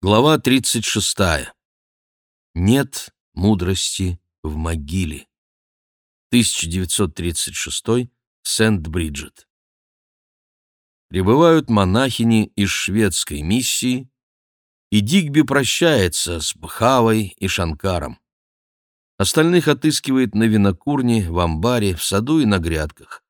Глава 36. Нет мудрости в могиле. 1936. Сент-Бриджет. Прибывают монахини из шведской миссии, и Дигби прощается с Бхавой и Шанкаром. Остальных отыскивает на винокурне, в амбаре, в саду и на грядках.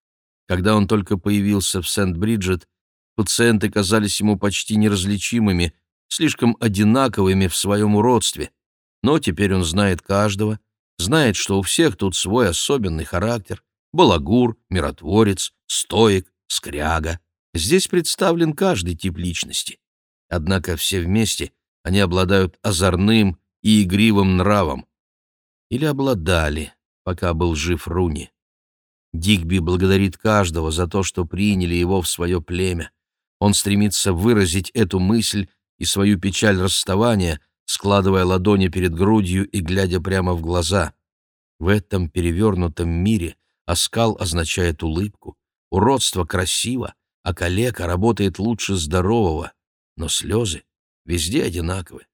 Когда он только появился в Сент-Бриджет, пациенты казались ему почти неразличимыми — слишком одинаковыми в своем уродстве. Но теперь он знает каждого, знает, что у всех тут свой особенный характер. Балагур, миротворец, стоик, скряга. Здесь представлен каждый тип личности. Однако все вместе они обладают озорным и игривым нравом. Или обладали, пока был жив Руни. Дигби благодарит каждого за то, что приняли его в свое племя. Он стремится выразить эту мысль и свою печаль расставания, складывая ладони перед грудью и глядя прямо в глаза. В этом перевернутом мире оскал означает улыбку, уродство красиво, а калека работает лучше здорового, но слезы везде одинаковы.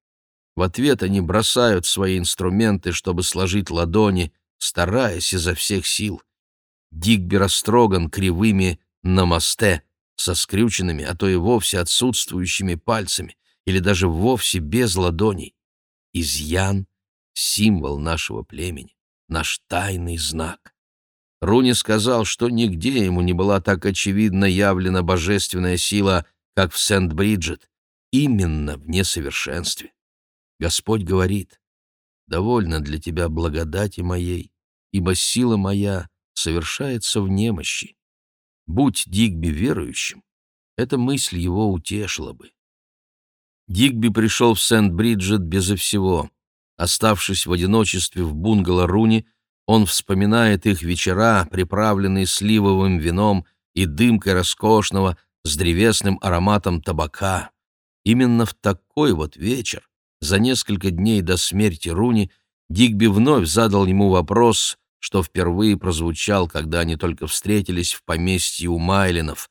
В ответ они бросают свои инструменты, чтобы сложить ладони, стараясь изо всех сил. Дигби растроган кривыми намасте, со скрюченными, а то и вовсе отсутствующими пальцами, или даже вовсе без ладоней. Изъян — символ нашего племени, наш тайный знак. Руни сказал, что нигде ему не была так очевидно явлена божественная сила, как в Сент-Бриджет, именно в несовершенстве. Господь говорит, «Довольно для тебя благодати моей, ибо сила моя совершается в немощи». Будь Дигби верующим, эта мысль его утешила бы. Дигби пришел в Сент-Бриджет безо всего. Оставшись в одиночестве в бунгало Руни, он вспоминает их вечера, приправленные сливовым вином и дымкой роскошного, с древесным ароматом табака. Именно в такой вот вечер, за несколько дней до смерти Руни, Дигби вновь задал ему вопрос, что впервые прозвучал, когда они только встретились в поместье у Майлинов.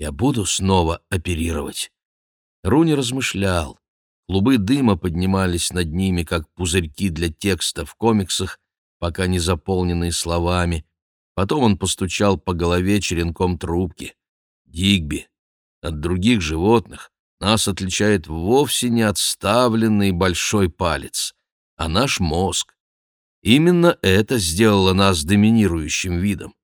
«Я буду снова оперировать?» Руни размышлял. Клубы дыма поднимались над ними, как пузырьки для текста в комиксах, пока не заполненные словами. Потом он постучал по голове черенком трубки. «Дигби, от других животных нас отличает вовсе не отставленный большой палец, а наш мозг. Именно это сделало нас доминирующим видом.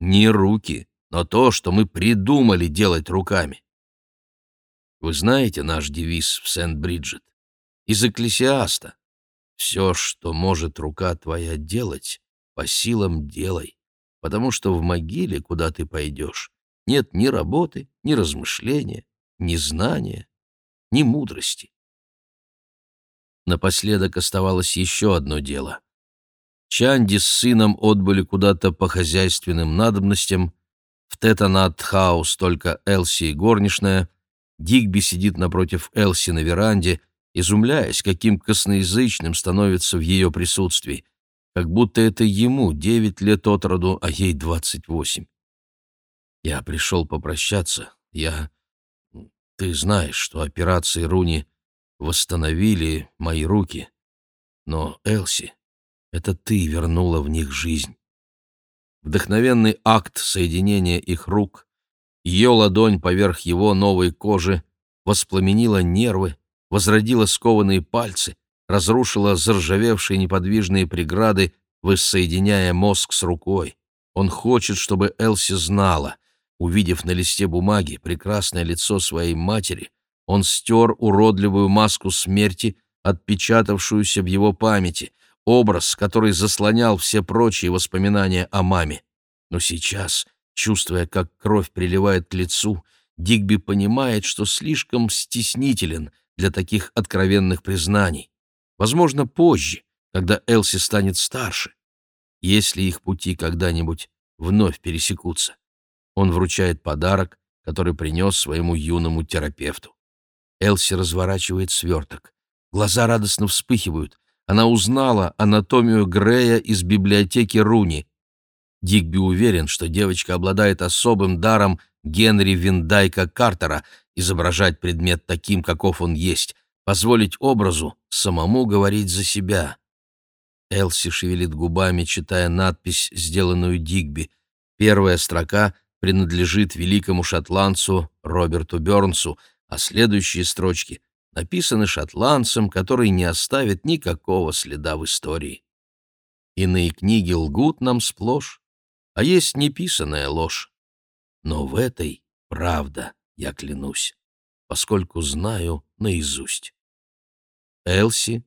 Не руки, но то, что мы придумали делать руками. Вы знаете наш девиз в Сент-Бриджет? Из Экклесиаста. Все, что может рука твоя делать, по силам делай, потому что в могиле, куда ты пойдешь, нет ни работы, ни размышления, ни знания, ни мудрости. Напоследок оставалось еще одно дело. Чанди с сыном отбыли куда-то по хозяйственным надобностям, в Тетанат-хаус только Элси и горничная, Дигби сидит напротив Элси на веранде, изумляясь, каким косноязычным становится в ее присутствии, как будто это ему девять лет от роду, а ей двадцать восемь. Я пришел попрощаться. Я... Ты знаешь, что операции Руни восстановили мои руки. Но, Элси, это ты вернула в них жизнь. Вдохновенный акт соединения их рук ее ладонь поверх его новой кожи воспламенила нервы, возродила скованные пальцы, разрушила заржавевшие неподвижные преграды, воссоединяя мозг с рукой. Он хочет, чтобы Элси знала. Увидев на листе бумаги прекрасное лицо своей матери, он стер уродливую маску смерти, отпечатавшуюся в его памяти, образ, который заслонял все прочие воспоминания о маме. Но сейчас Чувствуя, как кровь приливает к лицу, Дигби понимает, что слишком стеснителен для таких откровенных признаний. Возможно, позже, когда Элси станет старше, если их пути когда-нибудь вновь пересекутся. Он вручает подарок, который принес своему юному терапевту. Элси разворачивает сверток. Глаза радостно вспыхивают. Она узнала анатомию Грея из библиотеки Руни. Дигби уверен, что девочка обладает особым даром Генри Виндайка Картера изображать предмет таким, каков он есть, позволить образу самому говорить за себя. Элси шевелит губами, читая надпись, сделанную Дигби. Первая строка принадлежит великому шотландцу Роберту Бёрнсу, а следующие строчки написаны шотландцем, который не оставит никакого следа в истории. Иные книги лгут нам сплошь, а есть неписанная ложь. Но в этой правда, я клянусь, поскольку знаю наизусть. Элси,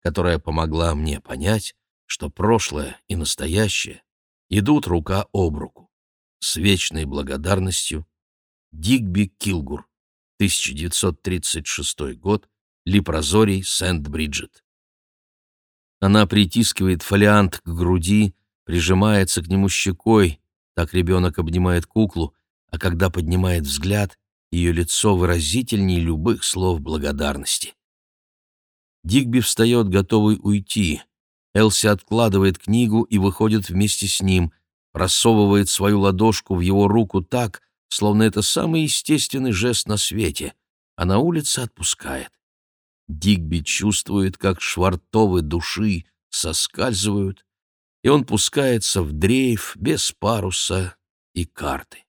которая помогла мне понять, что прошлое и настоящее идут рука об руку. С вечной благодарностью Дигби Килгур, 1936 год, Липрозорий, Сент-Бриджет. Она притискивает фолиант к груди, прижимается к нему щекой, так ребенок обнимает куклу, а когда поднимает взгляд, ее лицо выразительней любых слов благодарности. Дигби встает, готовый уйти. Элси откладывает книгу и выходит вместе с ним, рассовывает свою ладошку в его руку так, словно это самый естественный жест на свете, а на улице отпускает. Дигби чувствует, как швартовы души соскальзывают, и он пускается в дрейф без паруса и карты.